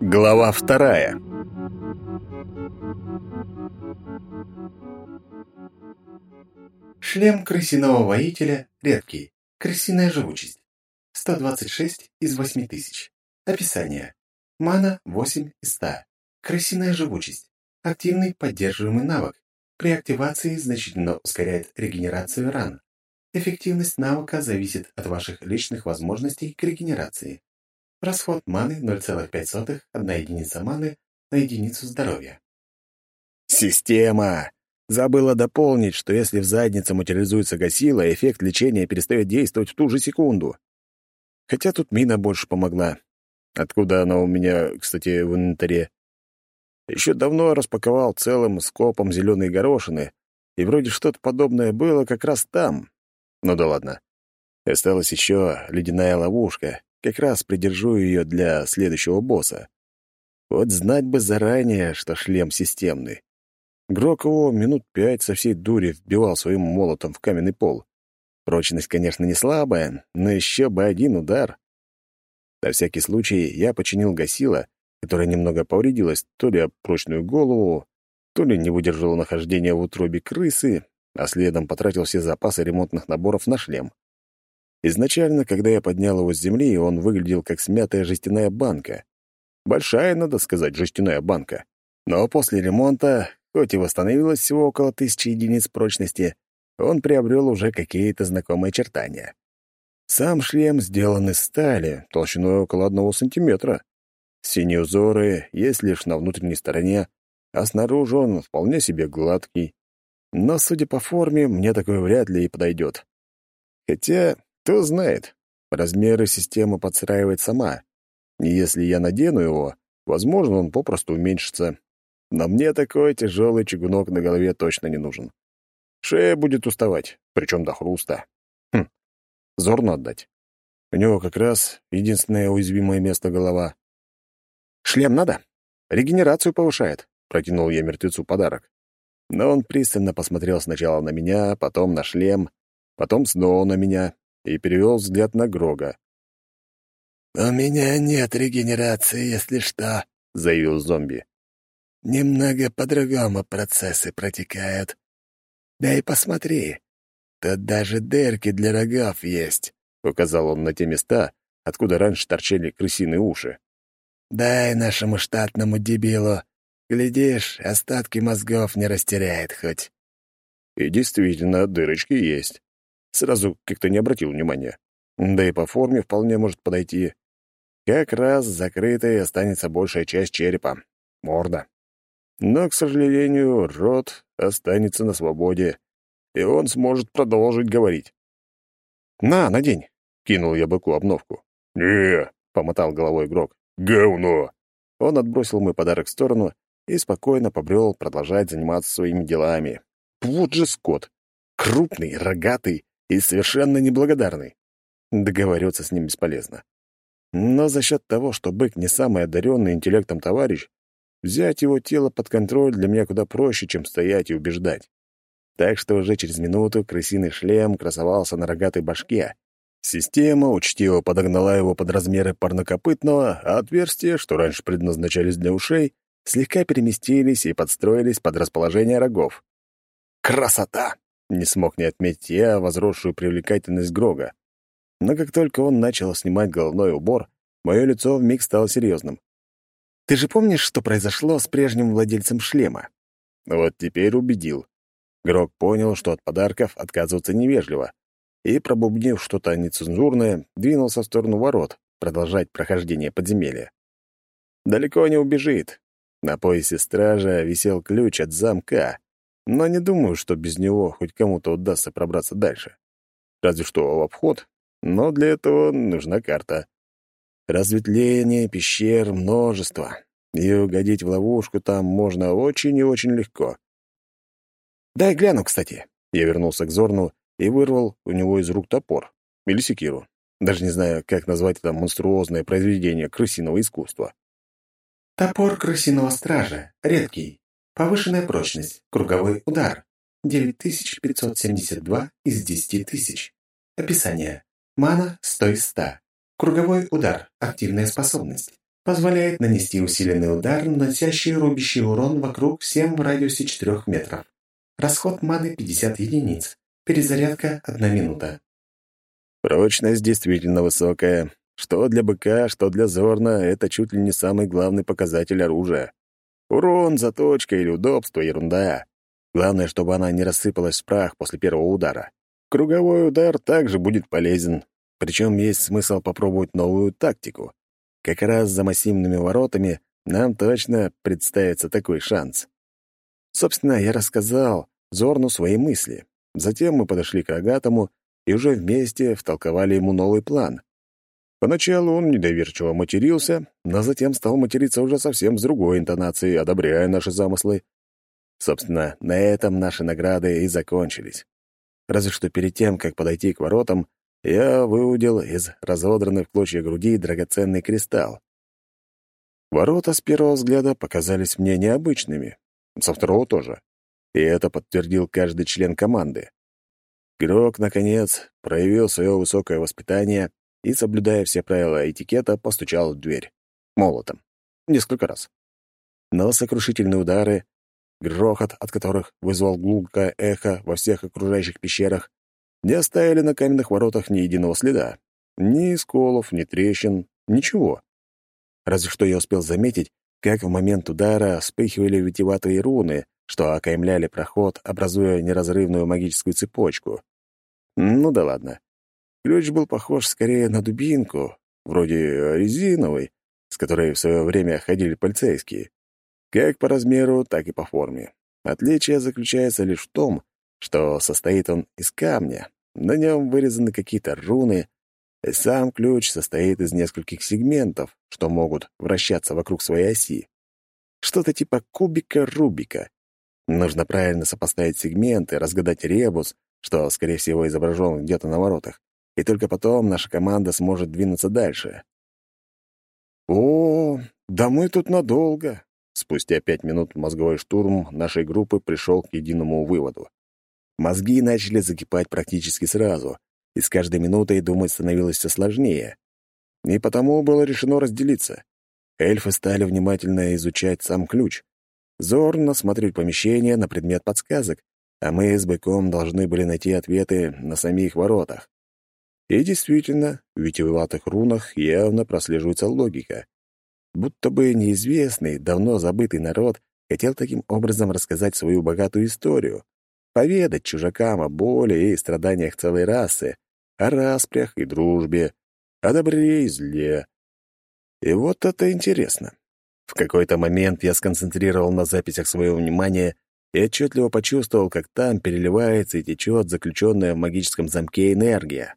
Глава вторая. Шлем крысиного воителя редкий. Крысиная живучесть. 126 из 8000. Описание. Мана 8 из 100. Крысиная живучесть. Активный поддерживаемый навык. При активации значительно ускоряет регенерацию ран. Эффективность навыка зависит от ваших личных возможностей к регенерации. Расход маны 0,5, 1 единица маны на единицу здоровья. Система! Забыла дополнить, что если в заднице материализуется гасила, эффект лечения перестает действовать в ту же секунду. Хотя тут мина больше помогла. Откуда она у меня, кстати, в инвентаре? Еще давно распаковал целым скопом зеленые горошины, и вроде что-то подобное было как раз там. Ну да ладно. Осталась еще ледяная ловушка. Как раз придержу ее для следующего босса. Вот знать бы заранее, что шлем системный. Грок его минут пять со всей дури вбивал своим молотом в каменный пол. Прочность, конечно, не слабая, но еще бы один удар. На всякий случай я починил гасила, которая немного повредилась то ли об прочную голову, то ли не выдержала нахождения в утробе крысы, а следом потратил все запасы ремонтных наборов на шлем. Изначально, когда я поднял его с земли, он выглядел как смятая жестяная банка. Большая, надо сказать, жестяная банка. Но после ремонта Хоть и восстановилось всего около тысячи единиц прочности, он приобрел уже какие-то знакомые очертания. Сам шлем сделан из стали, толщиной около одного сантиметра. Синие узоры есть лишь на внутренней стороне, а снаружи он вполне себе гладкий. Но, судя по форме, мне такое вряд ли и подойдет. Хотя, кто знает, размеры система подстраивает сама. И если я надену его, возможно, он попросту уменьшится, но мне такой тяжелый чугунок на голове точно не нужен. Шея будет уставать, причем до хруста. Хм, зорно отдать. У него как раз единственное уязвимое место — голова. «Шлем надо? Регенерацию повышает», — протянул я мертвецу подарок. Но он пристально посмотрел сначала на меня, потом на шлем, потом снова на меня и перевел взгляд на Грога. «У меня нет регенерации, если что», — заявил зомби. Немного по-другому процессы протекают. Да и посмотри, тут даже дырки для рогов есть, — указал он на те места, откуда раньше торчали крысиные уши. Дай нашему штатному дебилу. Глядишь, остатки мозгов не растеряет хоть. И действительно, дырочки есть. Сразу как-то не обратил внимания. Да и по форме вполне может подойти. Как раз закрытой останется большая часть черепа. Морда. Но, к сожалению, рот останется на свободе, и он сможет продолжить говорить. «На, надень!» — кинул я быку обновку. «Не!» — помотал головой игрок. «Говно!» Он отбросил мой подарок в сторону и спокойно побрел продолжать заниматься своими делами. Вот же скот! Крупный, рогатый и совершенно неблагодарный. Договариваться с ним бесполезно. Но за счет того, что бык не самый одаренный интеллектом товарищ, Взять его тело под контроль для меня куда проще, чем стоять и убеждать. Так что уже через минуту крысиный шлем красовался на рогатой башке. Система учтиво подогнала его под размеры парнокопытного, а отверстия, что раньше предназначались для ушей, слегка переместились и подстроились под расположение рогов. «Красота!» — не смог не отметить я возросшую привлекательность Грога. Но как только он начал снимать головной убор, мое лицо вмиг стало серьезным. Ты же помнишь, что произошло с прежним владельцем шлема? Вот теперь убедил. Грок понял, что от подарков отказываться невежливо, и, пробубнив что-то нецензурное, двинулся в сторону ворот, продолжать прохождение подземелья. Далеко не убежит. На поясе стража висел ключ от замка, но не думаю, что без него хоть кому-то удастся пробраться дальше. Разве что в обход, но для этого нужна карта. Разветвление пещер множество, и угодить в ловушку там можно очень и очень легко. «Дай гляну, кстати». Я вернулся к Зорну и вырвал у него из рук топор. Или секиру. Даже не знаю, как назвать это монструозное произведение крысиного искусства. Топор крысиного стража. Редкий. Повышенная прочность. Круговой удар. 9572 из 10 тысяч. Описание. Мана 100 из 100. Круговой удар. Активная способность. Позволяет нанести усиленный удар, наносящий рубящий урон вокруг всем в радиусе 4 метров. Расход маны 50 единиц. Перезарядка 1 минута. Прочность действительно высокая. Что для быка, что для зорна — это чуть ли не самый главный показатель оружия. Урон, заточка или удобство — ерунда. Главное, чтобы она не рассыпалась в прах после первого удара. Круговой удар также будет полезен. Причем есть смысл попробовать новую тактику. Как раз за массивными воротами нам точно представится такой шанс. Собственно, я рассказал Зорну свои мысли. Затем мы подошли к Рогатому и уже вместе втолковали ему новый план. Поначалу он недоверчиво матерился, но затем стал материться уже совсем с другой интонацией, одобряя наши замыслы. Собственно, на этом наши награды и закончились. Разве что перед тем, как подойти к воротам, я выудил из разодранных в клочья груди драгоценный кристалл. Ворота с первого взгляда показались мне необычными, со второго тоже. И это подтвердил каждый член команды. Игрок, наконец, проявил свое высокое воспитание и, соблюдая все правила этикета, постучал в дверь. Молотом. Несколько раз. Но сокрушительные удары, грохот от которых вызвал гулкое эхо во всех окружающих пещерах, не оставили на каменных воротах ни единого следа. Ни сколов, ни трещин, ничего. Разве что я успел заметить, как в момент удара вспыхивали витиеватые руны, что окаймляли проход, образуя неразрывную магическую цепочку. Ну да ладно. Ключ был похож скорее на дубинку, вроде резиновой, с которой в свое время ходили полицейские. Как по размеру, так и по форме. Отличие заключается лишь в том, что состоит он из камня, на нем вырезаны какие-то руны, и сам ключ состоит из нескольких сегментов, что могут вращаться вокруг своей оси. Что-то типа кубика Рубика. Нужно правильно сопоставить сегменты, разгадать ребус, что, скорее всего, изображен где-то на воротах, и только потом наша команда сможет двинуться дальше. «О, да мы тут надолго!» Спустя пять минут мозговой штурм нашей группы пришел к единому выводу. Мозги начали закипать практически сразу, и с каждой минутой думать становилось все сложнее. И потому было решено разделиться. Эльфы стали внимательно изучать сам ключ. Зорн осмотреть помещение на предмет подсказок, а мы с быком должны были найти ответы на самих воротах. И действительно, в витиеватых рунах явно прослеживается логика. Будто бы неизвестный, давно забытый народ хотел таким образом рассказать свою богатую историю, поведать чужакам о боли и страданиях целой расы, о распрях и дружбе, о добре и зле. И вот это интересно. В какой-то момент я сконцентрировал на записях свое внимание и отчетливо почувствовал, как там переливается и течет заключенная в магическом замке энергия.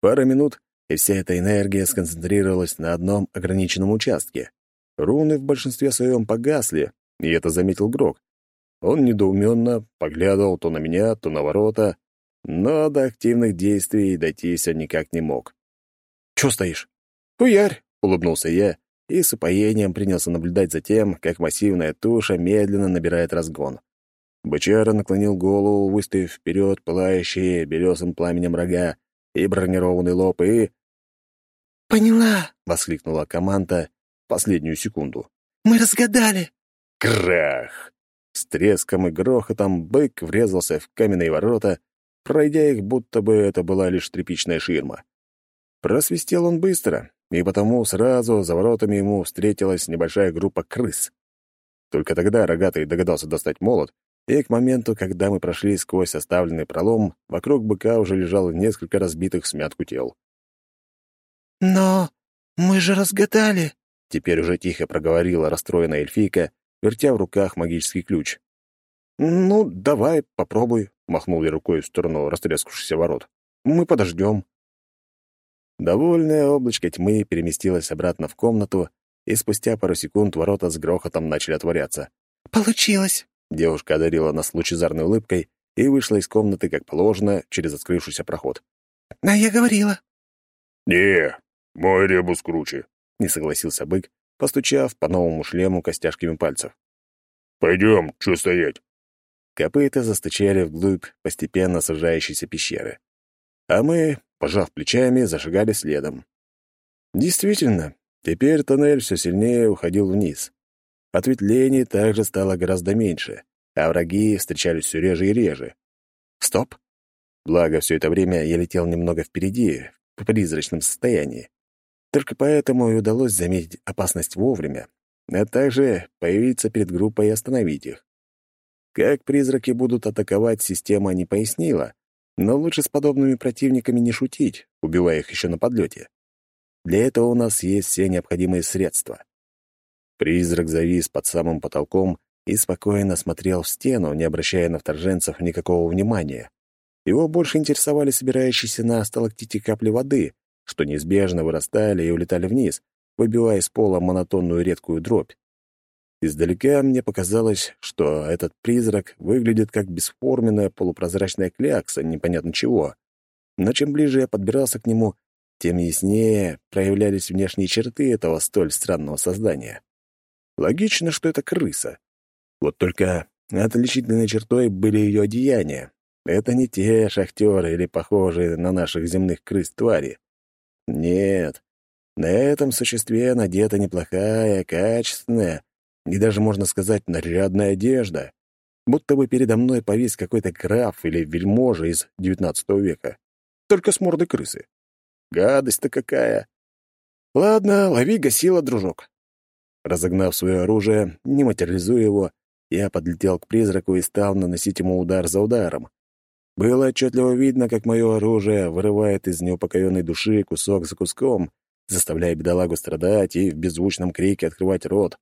Пара минут, и вся эта энергия сконцентрировалась на одном ограниченном участке. Руны в большинстве своем погасли, и это заметил Грок, он недоуменно поглядывал то на меня, то на ворота, но до активных действий дойти все никак не мог. «Чё стоишь?» «Хуярь!» — улыбнулся я и с упоением принялся наблюдать за тем, как массивная туша медленно набирает разгон. Бычара наклонил голову, выставив вперед пылающие белесым пламенем рога и бронированный лоб, и... «Поняла!» — воскликнула команда последнюю секунду. «Мы разгадали!» Крах! С треском и грохотом бык врезался в каменные ворота, пройдя их, будто бы это была лишь тряпичная ширма. Просвистел он быстро, и потому сразу за воротами ему встретилась небольшая группа крыс. Только тогда рогатый догадался достать молот, и к моменту, когда мы прошли сквозь оставленный пролом, вокруг быка уже лежало несколько разбитых смятку тел. «Но мы же разгадали!» Теперь уже тихо проговорила расстроенная эльфийка, вертя в руках магический ключ. «Ну, давай, попробуй», — махнул я рукой в сторону растрескавшихся ворот. «Мы подождем». Довольное облачко тьмы переместилось обратно в комнату, и спустя пару секунд ворота с грохотом начали отворяться. «Получилось!» Девушка одарила нас лучезарной улыбкой и вышла из комнаты, как положено, через открывшийся проход. «А я говорила». «Не, мой ребус круче», — не согласился бык, постучав по новому шлему костяшками пальцев. «Пойдем, что стоять?» Копыта застучали вглубь постепенно сужающейся пещеры. А мы, пожав плечами, зашагали следом. Действительно, теперь тоннель все сильнее уходил вниз. Ответвлений также стало гораздо меньше, а враги встречались все реже и реже. Стоп! Благо, все это время я летел немного впереди, в призрачном состоянии. Только поэтому и удалось заметить опасность вовремя, а также появиться перед группой и остановить их. Как призраки будут атаковать, система не пояснила, но лучше с подобными противниками не шутить, убивая их еще на подлете. Для этого у нас есть все необходимые средства. Призрак завис под самым потолком и спокойно смотрел в стену, не обращая на вторженцев никакого внимания. Его больше интересовали собирающиеся на сталактите капли воды, что неизбежно вырастали и улетали вниз, выбивая из пола монотонную редкую дробь. Издалека мне показалось, что этот призрак выглядит как бесформенная полупрозрачная клякса, непонятно чего. Но чем ближе я подбирался к нему, тем яснее проявлялись внешние черты этого столь странного создания. Логично, что это крыса. Вот только отличительной чертой были ее одеяния. Это не те шахтеры или похожие на наших земных крыс твари. Нет, на этом существе надета неплохая, качественная, и даже, можно сказать, нарядная одежда. Будто бы передо мной повис какой-то граф или вельможа из XIX века. Только с мордой крысы. Гадость-то какая! Ладно, лови гасила, дружок. Разогнав свое оружие, не материализуя его, я подлетел к призраку и стал наносить ему удар за ударом. Было отчетливо видно, как мое оружие вырывает из неупокоенной души кусок за куском, заставляя бедолагу страдать и в беззвучном крике открывать рот.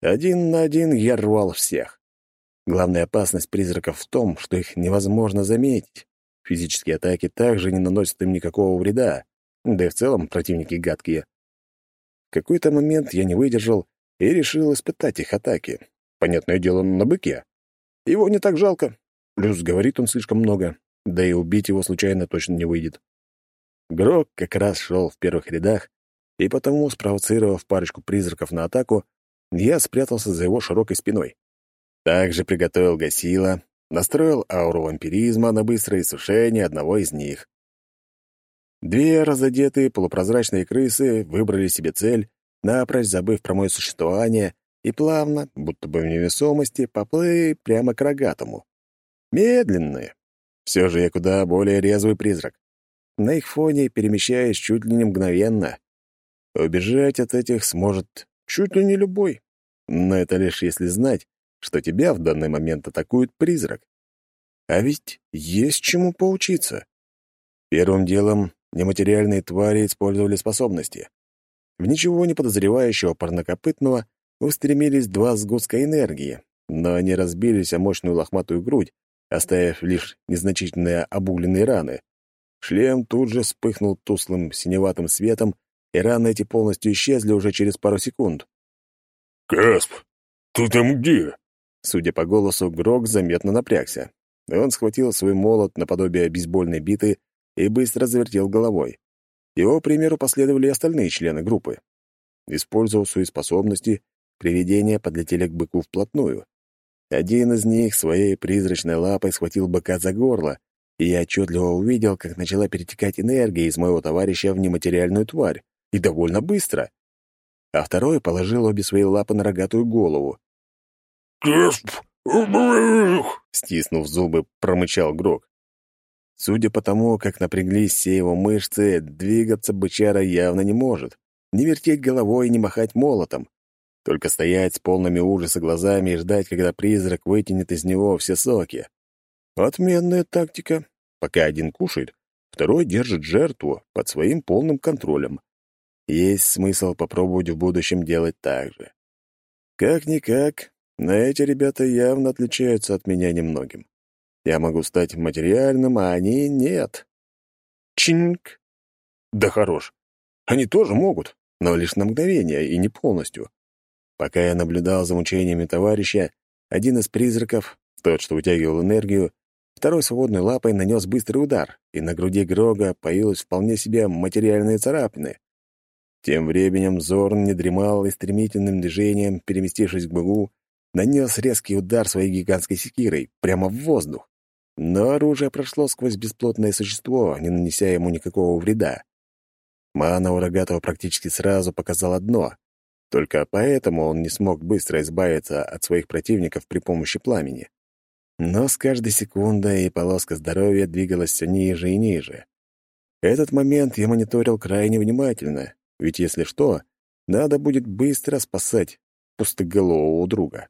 Один на один я рвал всех. Главная опасность призраков в том, что их невозможно заметить. Физические атаки также не наносят им никакого вреда, да и в целом противники гадкие. В какой-то момент я не выдержал и решил испытать их атаки. Понятное дело, на быке. Его не так жалко, плюс говорит он слишком много, да и убить его случайно точно не выйдет. Грок как раз шел в первых рядах, и потому, спровоцировав парочку призраков на атаку, я спрятался за его широкой спиной. Также приготовил гасила, настроил ауру вампиризма на быстрое сушение одного из них. Две разодетые полупрозрачные крысы выбрали себе цель, напрочь забыв про мое существование, и плавно, будто бы в невесомости, поплыли прямо к рогатому. Медленные. Все же я куда более резвый призрак. На их фоне перемещаюсь чуть ли не мгновенно. Убежать от этих сможет Чуть ли не любой. Но это лишь если знать, что тебя в данный момент атакует призрак. А ведь есть чему поучиться. Первым делом нематериальные твари использовали способности. В ничего не подозревающего парнокопытного устремились два сгустка энергии, но они разбились о мощную лохматую грудь, оставив лишь незначительные обугленные раны. Шлем тут же вспыхнул туслым синеватым светом и раны эти полностью исчезли уже через пару секунд. «Касп, ты там где?» Судя по голосу, Грок заметно напрягся. Он схватил свой молот наподобие бейсбольной биты и быстро завертел головой. Его примеру последовали остальные члены группы. Использовав свои способности, привидения подлетели к быку вплотную. Один из них своей призрачной лапой схватил быка за горло, и я отчетливо увидел, как начала перетекать энергия из моего товарища в нематериальную тварь и довольно быстро. А второй положил обе свои лапы на рогатую голову. «Касп, Стиснув зубы, промычал Грок. Судя по тому, как напряглись все его мышцы, двигаться бычара явно не может. Не вертеть головой и не махать молотом. Только стоять с полными ужаса глазами и ждать, когда призрак вытянет из него все соки. Отменная тактика. Пока один кушает, второй держит жертву под своим полным контролем. Есть смысл попробовать в будущем делать так же. Как-никак, но эти ребята явно отличаются от меня немногим. Я могу стать материальным, а они — нет. Чинг! Да хорош. Они тоже могут, но лишь на мгновение и не полностью. Пока я наблюдал за мучениями товарища, один из призраков, тот, что вытягивал энергию, второй свободной лапой нанес быстрый удар, и на груди Грога появилась вполне себе материальные царапины. Тем временем Зорн не дремал и стремительным движением, переместившись к богу, нанес резкий удар своей гигантской секирой прямо в воздух. Но оружие прошло сквозь бесплотное существо, не нанеся ему никакого вреда. Мана у Рогатого практически сразу показала дно. Только поэтому он не смог быстро избавиться от своих противников при помощи пламени. Но с каждой секундой и полоска здоровья двигалась все ниже и ниже. Этот момент я мониторил крайне внимательно, ведь если что, надо будет быстро спасать пустоголового друга.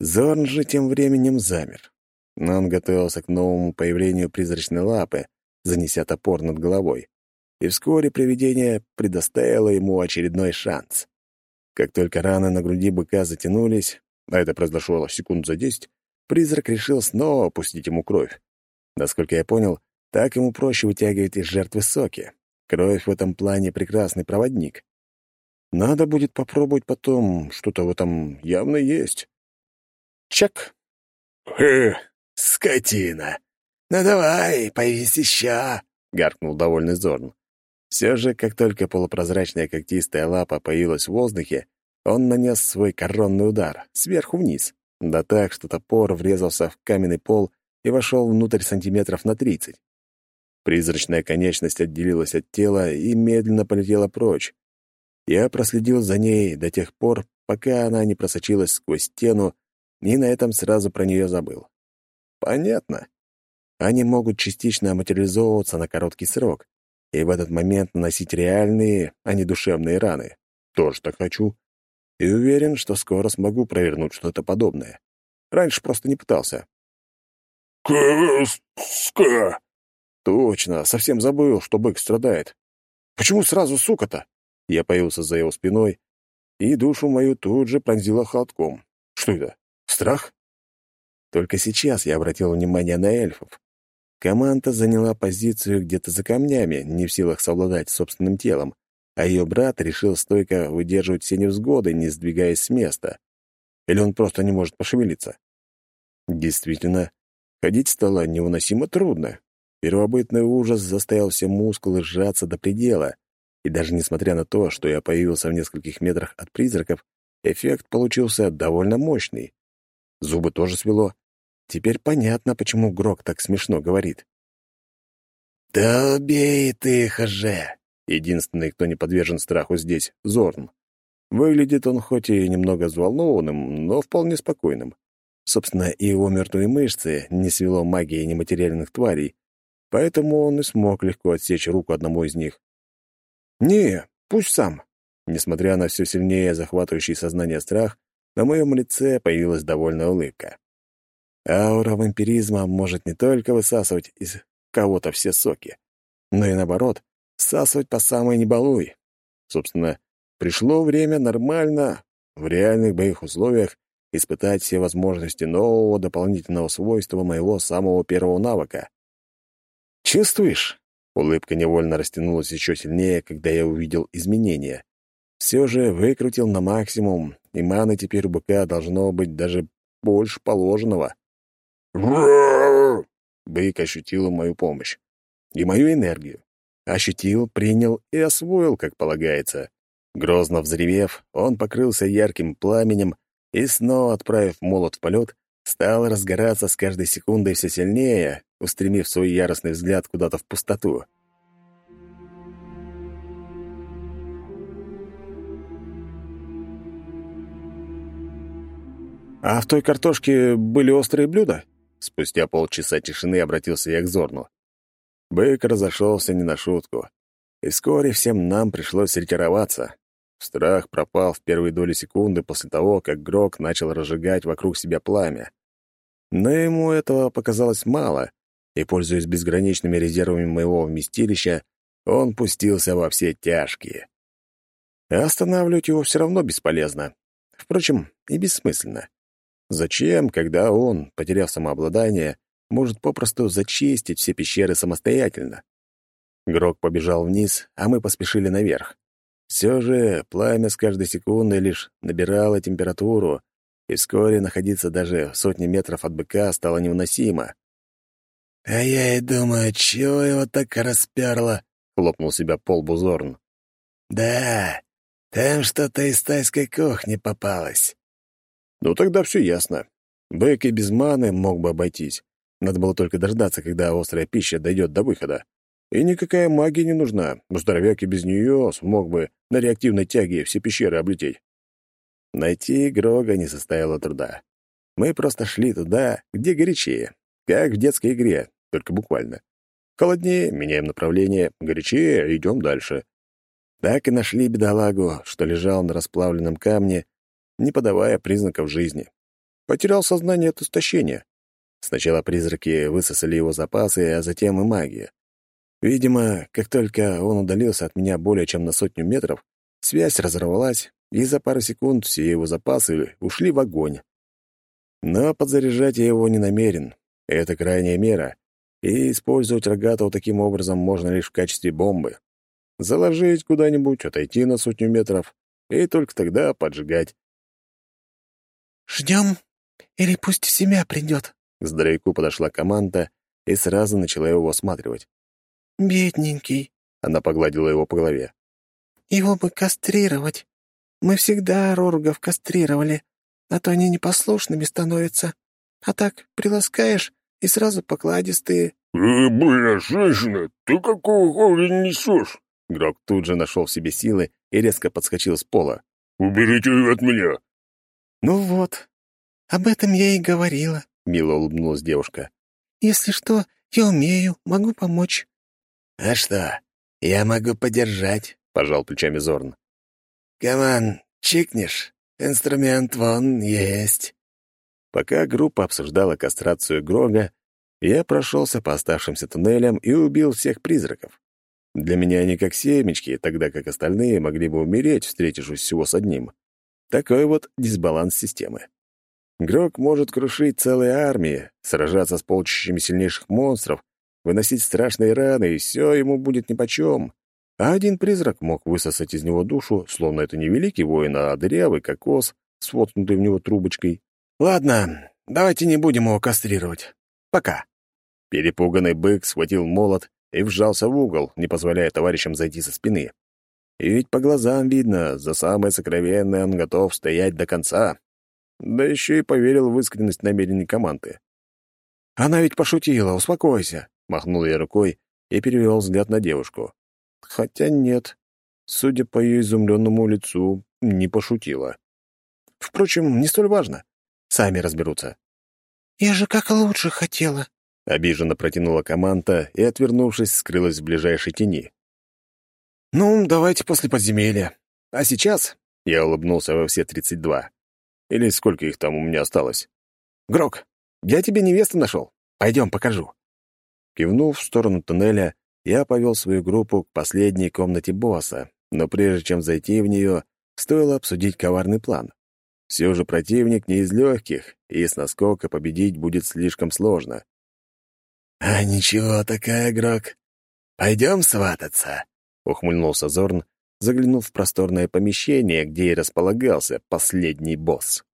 Зорн же тем временем замер. Но он готовился к новому появлению призрачной лапы, занеся топор над головой. И вскоре привидение предоставило ему очередной шанс. Как только раны на груди быка затянулись, а это произошло секунд за десять, призрак решил снова пустить ему кровь. Насколько я понял, так ему проще вытягивать из жертвы соки. Кровь в этом плане прекрасный проводник. Надо будет попробовать потом, что-то в этом явно есть. Чак. «Э, скотина! Ну давай, появись еще!» — гаркнул довольный Зорн. Все же, как только полупрозрачная когтистая лапа появилась в воздухе, он нанес свой коронный удар сверху вниз, да так, что топор врезался в каменный пол и вошел внутрь сантиметров на тридцать. Призрачная конечность отделилась от тела и медленно полетела прочь. Я проследил за ней до тех пор, пока она не просочилась сквозь стену, и на этом сразу про нее забыл. Понятно. Они могут частично материализовываться на короткий срок, и в этот момент наносить реальные, а не душевные раны. Тоже так хочу. И уверен, что скоро смогу провернуть что-то подобное. Раньше просто не пытался. «Кэска!» Точно, совсем забыл, что бык страдает. Почему сразу сука-то? Я появился за его спиной, и душу мою тут же пронзило холодком. Что это? Страх? Только сейчас я обратил внимание на эльфов. Команда заняла позицию где-то за камнями, не в силах совладать собственным телом, а ее брат решил стойко выдерживать все невзгоды, не сдвигаясь с места. Или он просто не может пошевелиться? Действительно, ходить стало невыносимо трудно. Первобытный ужас заставил все мускулы сжаться до предела, и даже несмотря на то, что я появился в нескольких метрах от призраков, эффект получился довольно мощный. Зубы тоже свело. Теперь понятно, почему Грок так смешно говорит. «Да убей ты их же!» Единственный, кто не подвержен страху здесь, — Зорн. Выглядит он хоть и немного взволнованным, но вполне спокойным. Собственно, и его мертвые мышцы не свело магии нематериальных тварей, поэтому он и смог легко отсечь руку одному из них. «Не, пусть сам». Несмотря на все сильнее захватывающий сознание страх, на моем лице появилась довольная улыбка. Аура вампиризма может не только высасывать из кого-то все соки, но и наоборот, всасывать по самой небалуй. Собственно, пришло время нормально, в реальных боевых условиях, испытать все возможности нового дополнительного свойства моего самого первого навыка. «Чувствуешь?» Улыбка невольно растянулась еще сильнее, когда я увидел изменения. Все же выкрутил на максимум, и маны теперь у быка должно быть даже больше положенного. Бык ощутил мою помощь. И мою энергию. Ощутил, принял и освоил, как полагается. Грозно взревев, он покрылся ярким пламенем и, снова отправив молот в полет, стал разгораться с каждой секундой все сильнее, устремив свой яростный взгляд куда-то в пустоту. «А в той картошке были острые блюда?» Спустя полчаса тишины обратился я к Зорну. Бык разошелся не на шутку, и вскоре всем нам пришлось ретироваться. Страх пропал в первые доли секунды после того, как Грок начал разжигать вокруг себя пламя. Но ему этого показалось мало, и, пользуясь безграничными резервами моего вместилища, он пустился во все тяжкие. останавливать его все равно бесполезно. Впрочем, и бессмысленно. Зачем, когда он, потеряв самообладание, может попросту зачистить все пещеры самостоятельно? Грок побежал вниз, а мы поспешили наверх. Все же пламя с каждой секундой лишь набирало температуру, и вскоре находиться даже в сотне метров от быка стало невыносимо. «А я и думаю, чего его так расперло?» — хлопнул себя пол Бузорн. «Да, там что-то из тайской кухни попалось». «Ну тогда все ясно. Бык и без маны мог бы обойтись. Надо было только дождаться, когда острая пища дойдет до выхода. И никакая магия не нужна. Здоровяк и без нее смог бы на реактивной тяге все пещеры облететь. Найти Грога не составило труда. Мы просто шли туда, где горячее, как в детской игре, только буквально. Холоднее, меняем направление, горячее, идем дальше. Так и нашли бедолагу, что лежал на расплавленном камне, не подавая признаков жизни. Потерял сознание от истощения. Сначала призраки высосали его запасы, а затем и магия. Видимо, как только он удалился от меня более чем на сотню метров, связь разорвалась, и за пару секунд все его запасы ушли в огонь. Но подзаряжать я его не намерен. Это крайняя мера, и использовать рогатого таким образом можно лишь в качестве бомбы. Заложить куда-нибудь, отойти на сотню метров, и только тогда поджигать. «Ждем? Или пусть в себя придет?» К здоровяку подошла команда и сразу начала его осматривать. «Бедненький», — она погладила его по голове. «Его бы кастрировать. Мы всегда роргов кастрировали, а то они непослушными становятся. А так приласкаешь, и сразу покладистые». «Э, бля, женщина, ты какого хуя несешь?» Грок тут же нашел в себе силы и резко подскочил с пола. «Уберите ее от меня!» «Ну вот, об этом я и говорила», — мило улыбнулась девушка. «Если что, я умею, могу помочь». «А что, я могу подержать», — пожал плечами Зорн. «Каман, чикнешь? Инструмент вон есть». Пока группа обсуждала кастрацию Грога, я прошелся по оставшимся туннелям и убил всех призраков. Для меня они как семечки, тогда как остальные могли бы умереть, встретившись всего с одним. Такой вот дисбаланс системы. Грог может крушить целые армии, сражаться с полчищами сильнейших монстров, выносить страшные раны, и все ему будет нипочем. А один призрак мог высосать из него душу, словно это не великий воин, а дырявый кокос с в него трубочкой. «Ладно, давайте не будем его кастрировать. Пока». Перепуганный бык схватил молот и вжался в угол, не позволяя товарищам зайти со спины. И ведь по глазам видно, за самое сокровенное он готов стоять до конца. Да еще и поверил в искренность намерений команды. «Она ведь пошутила, успокойся», — махнул я рукой и перевел взгляд на девушку. Хотя нет, судя по ее изумленному лицу, не пошутила. Впрочем, не столь важно. Сами разберутся. «Я же как лучше хотела», — обиженно протянула команда и, отвернувшись, скрылась в ближайшей тени. «Ну, давайте после подземелья. А сейчас...» — я улыбнулся во все тридцать два. Или сколько их там у меня осталось. «Грок, я тебе невесту нашел. Пойдем, покажу». Кивнув в сторону туннеля, я повел свою группу к последней комнате босса, но прежде чем зайти в нее, стоило обсудить коварный план. Все же противник не из легких, и с наскока победить будет слишком сложно. «А ничего такая, игрок. Пойдем свататься?» — ухмыльнулся Зорн, заглянув в просторное помещение, где и располагался последний босс.